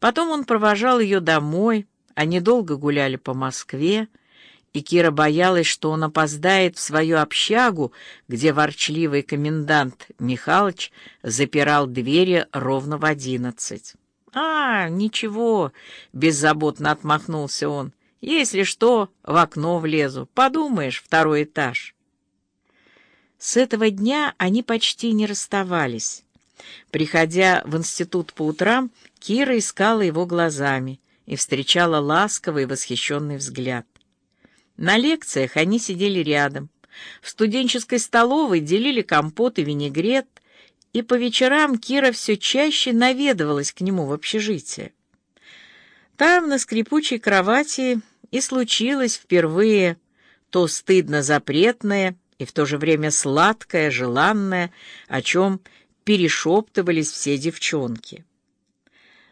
Потом он провожал ее домой, они долго гуляли по Москве, и Кира боялась, что он опоздает в свою общагу, где ворчливый комендант Михалыч запирал двери ровно в одиннадцать. «А, ничего», — беззаботно отмахнулся он, — «если что, в окно влезу, подумаешь, второй этаж». С этого дня они почти не расставались. Приходя в институт по утрам, Кира искала его глазами и встречала ласковый восхищенный взгляд. На лекциях они сидели рядом. В студенческой столовой делили компот и винегрет, и по вечерам Кира все чаще наведывалась к нему в общежитие. Там, на скрипучей кровати, и случилось впервые то стыдно запретное и в то же время сладкое, желанное, о чем перешептывались все девчонки.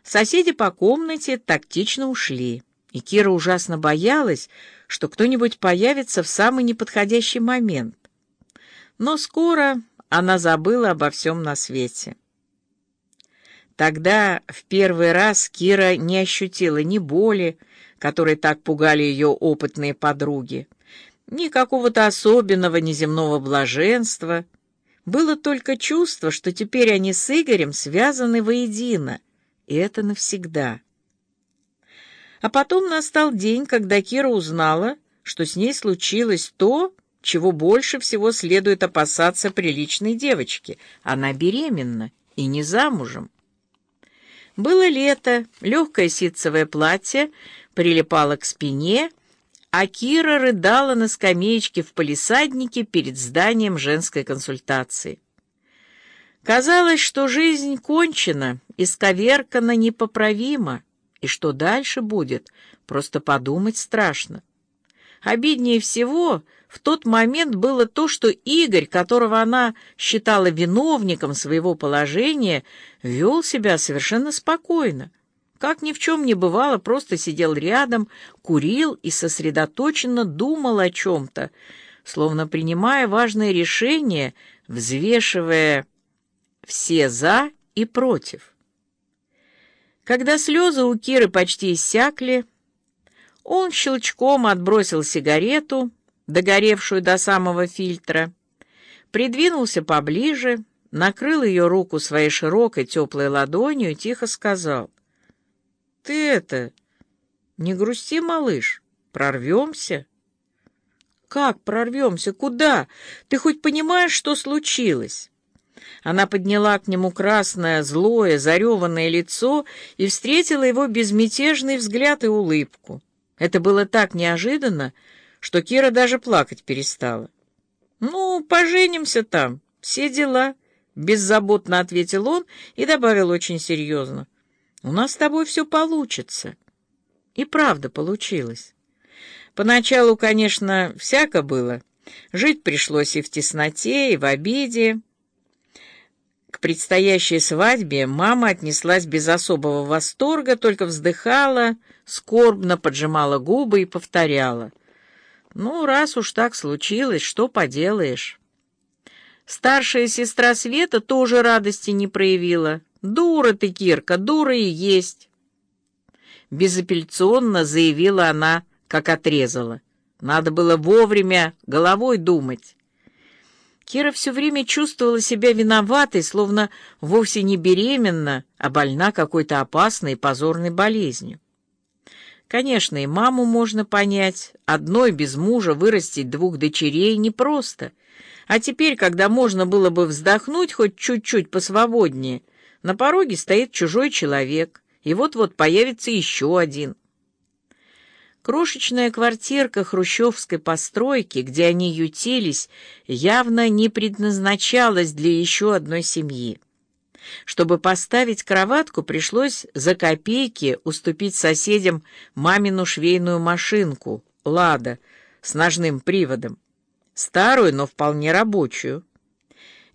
Соседи по комнате тактично ушли, и Кира ужасно боялась, что кто-нибудь появится в самый неподходящий момент. Но скоро она забыла обо всем на свете. Тогда в первый раз Кира не ощутила ни боли, которые так пугали ее опытные подруги, ни какого-то особенного неземного блаженства. Было только чувство, что теперь они с Игорем связаны воедино, и это навсегда. А потом настал день, когда Кира узнала, что с ней случилось то, чего больше всего следует опасаться приличной девочке. Она беременна и не замужем. Было лето, легкое ситцевое платье прилипало к спине, а Кира рыдала на скамеечке в палисаднике перед зданием женской консультации. Казалось, что жизнь кончена, исковеркана непоправимо, и что дальше будет, просто подумать страшно. Обиднее всего в тот момент было то, что Игорь, которого она считала виновником своего положения, вел себя совершенно спокойно. Как ни в чем не бывало, просто сидел рядом, курил и сосредоточенно думал о чем-то, словно принимая важное решение, взвешивая все «за» и «против». Когда слезы у Киры почти иссякли, он щелчком отбросил сигарету, догоревшую до самого фильтра, придвинулся поближе, накрыл ее руку своей широкой теплой ладонью и тихо сказал, «Ты это, не грусти, малыш, прорвемся». «Как прорвемся? Куда? Ты хоть понимаешь, что случилось?» Она подняла к нему красное, злое, зареванное лицо и встретила его безмятежный взгляд и улыбку. Это было так неожиданно, что Кира даже плакать перестала. «Ну, поженимся там, все дела», — беззаботно ответил он и добавил очень серьезно. «У нас с тобой все получится». И правда получилось. Поначалу, конечно, всяко было. Жить пришлось и в тесноте, и в обиде, к предстоящей свадьбе мама отнеслась без особого восторга, только вздыхала, скорбно поджимала губы и повторяла. «Ну, раз уж так случилось, что поделаешь?» Старшая сестра Света тоже радости не проявила. «Дура ты, Кирка, дура и есть!» Безапелляционно заявила она, как отрезала. Надо было вовремя головой думать. Кира все время чувствовала себя виноватой, словно вовсе не беременна, а больна какой-то опасной и позорной болезнью. Конечно, и маму можно понять. Одной без мужа вырастить двух дочерей непросто. А теперь, когда можно было бы вздохнуть хоть чуть-чуть посвободнее, на пороге стоит чужой человек, и вот-вот появится еще один — Крошечная квартирка хрущевской постройки, где они ютились, явно не предназначалась для еще одной семьи. Чтобы поставить кроватку, пришлось за копейки уступить соседям мамину швейную машинку «Лада» с ножным приводом. Старую, но вполне рабочую.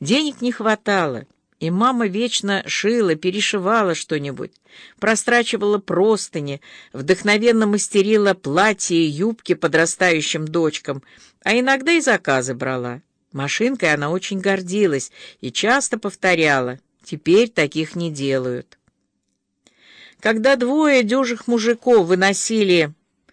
Денег не хватало и мама вечно шила, перешивала что-нибудь, прострачивала простыни, вдохновенно мастерила платья и юбки подрастающим дочкам, а иногда и заказы брала. Машинкой она очень гордилась и часто повторяла «теперь таких не делают». Когда двое дюжих мужиков выносили